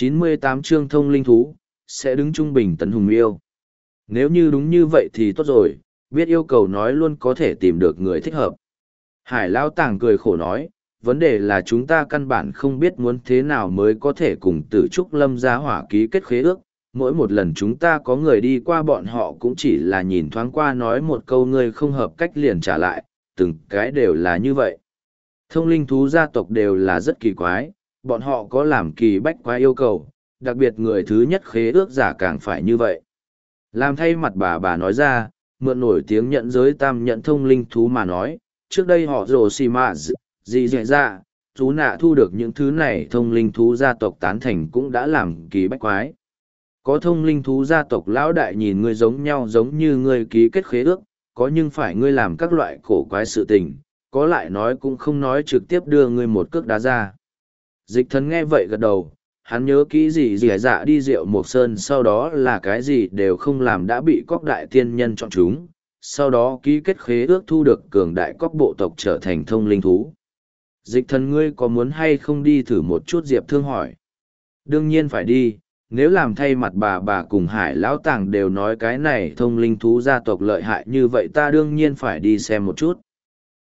98 chương thông linh thú, sẽ đứng trung bình tấn hùng yêu. Nếu như đúng như vậy thì tốt rồi, biết yêu cầu nói luôn có thể tìm được người thích hợp. Hải Lao Tàng cười khổ nói, vấn đề là chúng ta căn bản không biết muốn thế nào mới có thể cùng tử trúc lâm gia hỏa ký kết khế ước. Mỗi một lần chúng ta có người đi qua bọn họ cũng chỉ là nhìn thoáng qua nói một câu ngươi không hợp cách liền trả lại, từng cái đều là như vậy. Thông linh thú gia tộc đều là rất kỳ quái, bọn họ có làm kỳ bách quái yêu cầu, đặc biệt người thứ nhất khế ước giả càng phải như vậy. Làm thay mặt bà bà nói ra, mượn nổi tiếng nhận giới tam nhận thông linh thú mà nói, trước đây họ rồ xì mạ gì dạy dạ, ra, thú nạ thu được những thứ này thông linh thú gia tộc tán thành cũng đã làm kỳ bách quái. Có thông linh thú gia tộc lão đại nhìn ngươi giống nhau giống như ngươi ký kết khế ước, có nhưng phải ngươi làm các loại cổ quái sự tình, có lại nói cũng không nói trực tiếp đưa ngươi một cước đá ra. Dịch thần nghe vậy gật đầu, hắn nhớ kỹ gì gì dạ đi rượu mộc sơn sau đó là cái gì đều không làm đã bị cóc đại tiên nhân chọn chúng, sau đó ký kết khế ước thu được cường đại cóc bộ tộc trở thành thông linh thú. Dịch thần ngươi có muốn hay không đi thử một chút diệp thương hỏi. Đương nhiên phải đi, nếu làm thay mặt bà bà cùng hải lão tàng đều nói cái này thông linh thú gia tộc lợi hại như vậy ta đương nhiên phải đi xem một chút.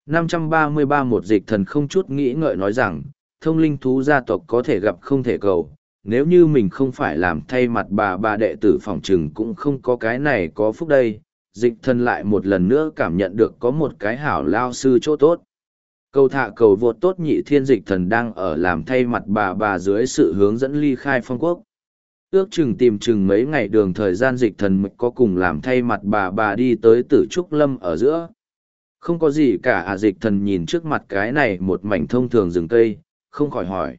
533 một dịch thần không chút nghĩ ngợi nói rằng, thông linh thú gia tộc có thể gặp không thể cầu, nếu như mình không phải làm thay mặt bà bà đệ tử phòng trừng cũng không có cái này có phúc đây, dịch thần lại một lần nữa cảm nhận được có một cái hảo lao sư chỗ tốt. Cầu thạ cầu vột tốt nhị thiên dịch thần đang ở làm thay mặt bà bà dưới sự hướng dẫn ly khai phong quốc. Ước chừng tìm chừng mấy ngày đường thời gian dịch thần mịch có cùng làm thay mặt bà bà đi tới tử trúc lâm ở giữa. Không có gì cả à dịch thần nhìn trước mặt cái này một mảnh thông thường rừng cây, không khỏi hỏi.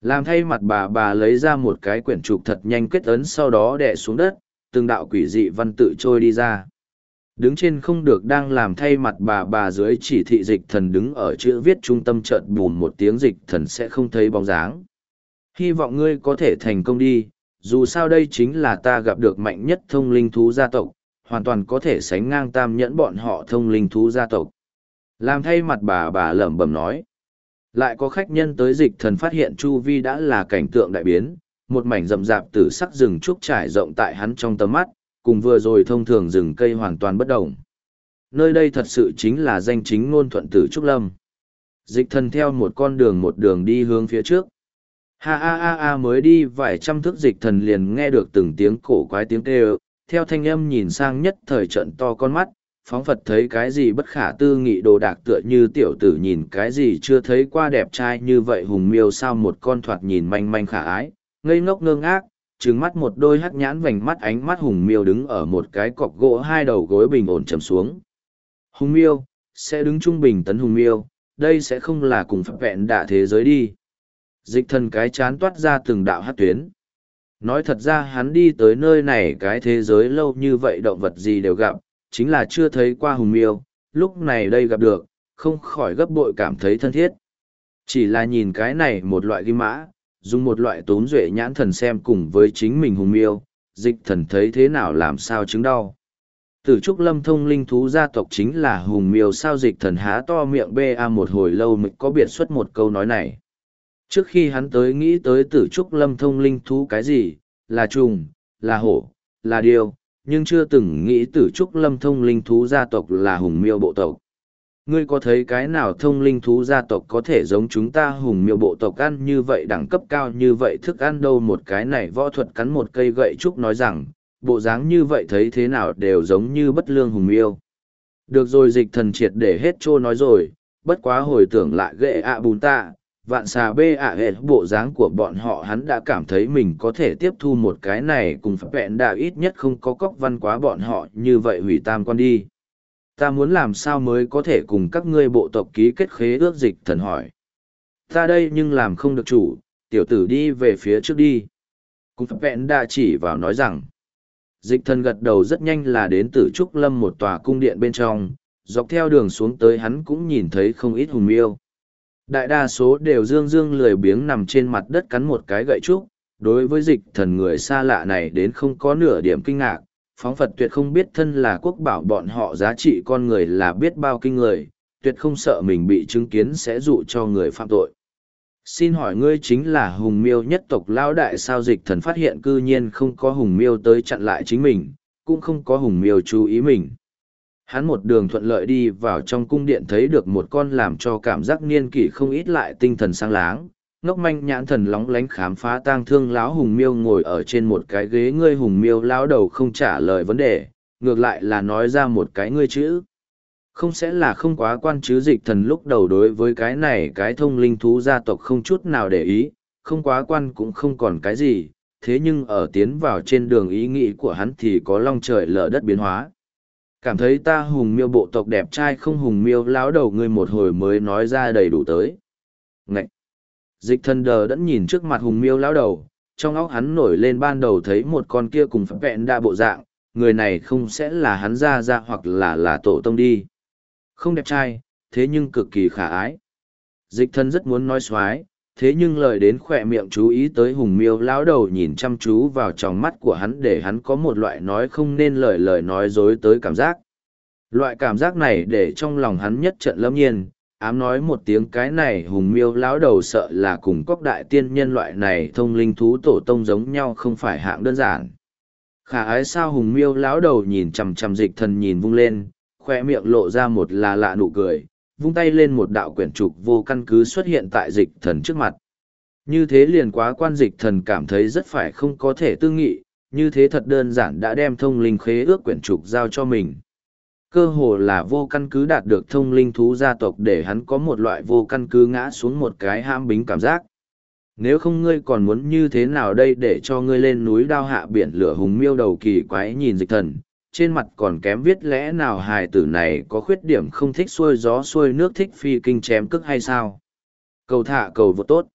Làm thay mặt bà bà lấy ra một cái quyển trục thật nhanh kết ấn sau đó đè xuống đất, từng đạo quỷ dị văn tự trôi đi ra. Đứng trên không được đang làm thay mặt bà bà dưới chỉ thị dịch thần đứng ở chữ viết trung tâm chợt bùn một tiếng dịch thần sẽ không thấy bóng dáng. Hy vọng ngươi có thể thành công đi, dù sao đây chính là ta gặp được mạnh nhất thông linh thú gia tộc, hoàn toàn có thể sánh ngang tam nhẫn bọn họ thông linh thú gia tộc. Làm thay mặt bà bà lẩm bẩm nói. Lại có khách nhân tới dịch thần phát hiện Chu Vi đã là cảnh tượng đại biến, một mảnh rậm rạp tử sắc rừng trúc trải rộng tại hắn trong tầm mắt, cùng vừa rồi thông thường rừng cây hoàn toàn bất động. Nơi đây thật sự chính là danh chính ngôn thuận tử Trúc Lâm. Dịch thần theo một con đường một đường đi hướng phía trước. Ha ha ha ha mới đi vài trăm thước dịch thần liền nghe được từng tiếng cổ quái tiếng kêu, theo thanh âm nhìn sang nhất thời trận to con mắt, phóng phật thấy cái gì bất khả tư nghị đồ đạc tựa như tiểu tử nhìn cái gì chưa thấy qua đẹp trai như vậy hùng miêu sao một con thoạt nhìn manh manh khả ái, ngây ngốc ngơ ngác, trừng mắt một đôi hắc nhãn vành mắt ánh mắt hùng miêu đứng ở một cái cọc gỗ hai đầu gối bình ổn trầm xuống. Hùng miêu, sẽ đứng trung bình tấn hùng miêu, đây sẽ không là cùng phật vẹn đạ thế giới đi. Dịch thần cái chán toát ra từng đạo hát tuyến. Nói thật ra hắn đi tới nơi này cái thế giới lâu như vậy động vật gì đều gặp, chính là chưa thấy qua hùng miêu, lúc này đây gặp được, không khỏi gấp bội cảm thấy thân thiết. Chỉ là nhìn cái này một loại ghi mã, dùng một loại tốn duệ nhãn thần xem cùng với chính mình hùng miêu, dịch thần thấy thế nào làm sao chứng đau. Tử trúc lâm thông linh thú gia tộc chính là hùng miêu sao dịch thần há to miệng bê a một hồi lâu mới có biệt xuất một câu nói này. Trước khi hắn tới nghĩ tới tử trúc lâm thông linh thú cái gì, là trùng, là hổ, là điêu, nhưng chưa từng nghĩ tử trúc lâm thông linh thú gia tộc là hùng miêu bộ tộc. Ngươi có thấy cái nào thông linh thú gia tộc có thể giống chúng ta hùng miêu bộ tộc ăn như vậy đẳng cấp cao như vậy thức ăn đâu một cái này võ thuật cắn một cây gậy trúc nói rằng, bộ dáng như vậy thấy thế nào đều giống như bất lương hùng miêu. Được rồi dịch thần triệt để hết trô nói rồi, bất quá hồi tưởng lại ghệ ạ bùn tạ, vạn xà bê ạ hệ, bộ dáng của bọn họ hắn đã cảm thấy mình có thể tiếp thu một cái này cùng phép vẹn đạo ít nhất không có cóc văn quá bọn họ như vậy hủy tam quan đi. Ta muốn làm sao mới có thể cùng các ngươi bộ tộc ký kết khế ước dịch thần hỏi. Ta đây nhưng làm không được chủ, tiểu tử đi về phía trước đi. Cùng phép vẹn đã chỉ vào nói rằng, dịch thần gật đầu rất nhanh là đến từ trúc lâm một tòa cung điện bên trong, dọc theo đường xuống tới hắn cũng nhìn thấy không ít hùng miêu. Đại đa số đều dương dương lười biếng nằm trên mặt đất cắn một cái gậy trúc, đối với dịch thần người xa lạ này đến không có nửa điểm kinh ngạc, phóng Phật tuyệt không biết thân là quốc bảo bọn họ giá trị con người là biết bao kinh người, tuyệt không sợ mình bị chứng kiến sẽ dụ cho người phạm tội. xin hỏi ngươi chính là hùng miêu nhất tộc lão đại sao dịch thần phát hiện cư nhiên không có hùng miêu tới chặn lại chính mình, cũng không có hùng miêu chú ý mình. Hắn một đường thuận lợi đi vào trong cung điện thấy được một con làm cho cảm giác niên kỷ không ít lại tinh thần sang láng, ngốc manh nhãn thần lóng lánh khám phá tang thương lão hùng miêu ngồi ở trên một cái ghế ngươi hùng miêu lão đầu không trả lời vấn đề, ngược lại là nói ra một cái ngươi chữ. Không sẽ là không quá quan chứ dịch thần lúc đầu đối với cái này cái thông linh thú gia tộc không chút nào để ý, không quá quan cũng không còn cái gì, thế nhưng ở tiến vào trên đường ý nghĩ của hắn thì có long trời lở đất biến hóa. Cảm thấy ta hùng miêu bộ tộc đẹp trai không hùng miêu lão đầu ngươi một hồi mới nói ra đầy đủ tới. Ngậy! Dịch thần đờ đẫn nhìn trước mặt hùng miêu lão đầu, trong óc hắn nổi lên ban đầu thấy một con kia cùng phép vẹn đa bộ dạng, người này không sẽ là hắn ra ra hoặc là là tổ tông đi không đẹp trai, thế nhưng cực kỳ khả ái. Dịch thần rất muốn nói xoái, thế nhưng lời đến khỏe miệng chú ý tới hùng miêu lão đầu nhìn chăm chú vào trong mắt của hắn để hắn có một loại nói không nên lời lời nói dối tới cảm giác. Loại cảm giác này để trong lòng hắn nhất trận lâm nhiên, ám nói một tiếng cái này hùng miêu lão đầu sợ là cùng cóc đại tiên nhân loại này thông linh thú tổ tông giống nhau không phải hạng đơn giản. Khả ái sao hùng miêu lão đầu nhìn chằm chằm dịch thần nhìn vung lên, khoe miệng lộ ra một là lạ nụ cười, vung tay lên một đạo quyển trục vô căn cứ xuất hiện tại dịch thần trước mặt. Như thế liền quá quan dịch thần cảm thấy rất phải không có thể tư nghị, như thế thật đơn giản đã đem thông linh khế ước quyển trục giao cho mình. Cơ hồ là vô căn cứ đạt được thông linh thú gia tộc để hắn có một loại vô căn cứ ngã xuống một cái ham bính cảm giác. Nếu không ngươi còn muốn như thế nào đây để cho ngươi lên núi đao hạ biển lửa hùng miêu đầu kỳ quái nhìn dịch thần, trên mặt còn kém viết lẽ nào hài tử này có khuyết điểm không thích xuôi gió xuôi nước thích phi kinh chém cức hay sao? Cầu thả cầu vô tốt.